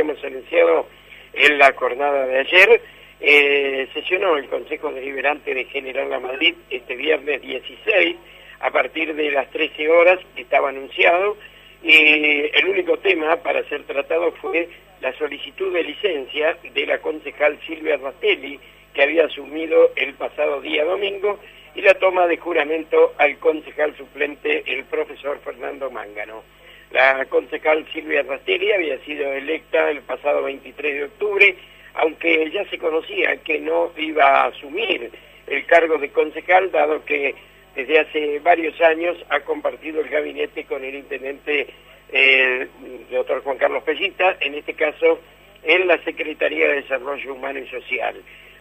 habíamos anunciado en la jornada de ayer, eh, sesionó el Consejo Deliberante de General La Madrid este viernes 16 a partir de las 13 horas estaba anunciado y el único tema para ser tratado fue la solicitud de licencia de la concejal Silvia Rastelli que había asumido el pasado día domingo y la toma de juramento al concejal suplente el profesor Fernando Mángano. La concejal Silvia Rastelli había sido electa el pasado 23 de octubre, aunque ya se conocía que no iba a asumir el cargo de concejal, dado que desde hace varios años ha compartido el gabinete con el intendente eh, doctor Juan Carlos Pellita, en este caso en la Secretaría de Desarrollo Humano y Social.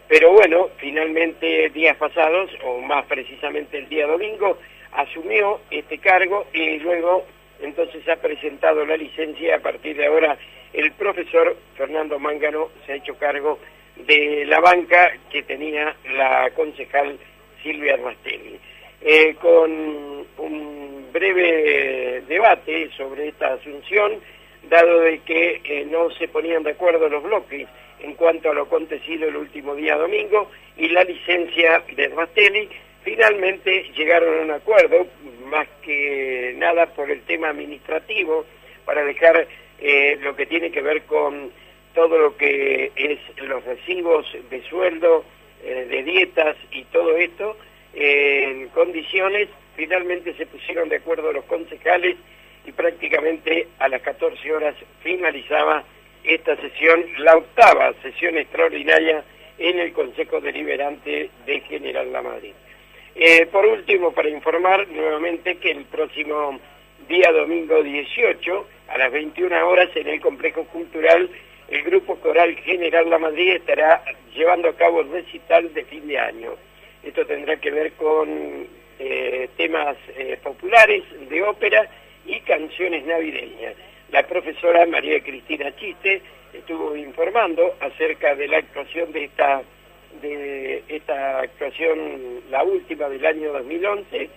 Pero bueno, finalmente días pasados, o más precisamente el día domingo, asumió este cargo y luego entonces ha presentado la licencia. A partir de ahora el profesor Fernando Mángano se ha hecho cargo de la banca que tenía la concejal Silvia Rastelli. Eh, con un breve debate sobre esta asunción, dado de que eh, no se ponían de acuerdo los bloques en cuanto a lo acontecido el último día domingo y la licencia de Rastelli, finalmente llegaron a un acuerdo, más que nada por el tema administrativo, para dejar eh, lo que tiene que ver con todo lo que es los recibos de sueldo, eh, de dietas y todo esto, en condiciones, finalmente se pusieron de acuerdo los concejales y prácticamente a las 14 horas finalizaba esta sesión, la octava sesión extraordinaria en el Consejo Deliberante de General La Madrid. Eh, por último, para informar nuevamente que el próximo día domingo 18, a las 21 horas, en el Complejo Cultural, el Grupo Coral General La Madrid estará llevando a cabo el recital de fin de año. Esto tendrá que ver con eh, temas eh, populares de ópera y canciones navideñas. La profesora María Cristina Chiste estuvo informando acerca de la actuación de esta de esta actuación, la última del año 2011,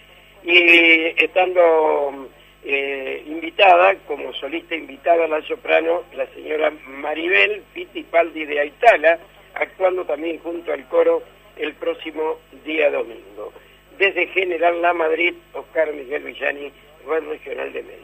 y estando eh, invitada, como solista invitada a la soprano, la señora Maribel Pitipaldi de Aitala, actuando también junto al coro el próximo día domingo. Desde General La Madrid, Oscar Miguel Villani, Red Regional de Medios.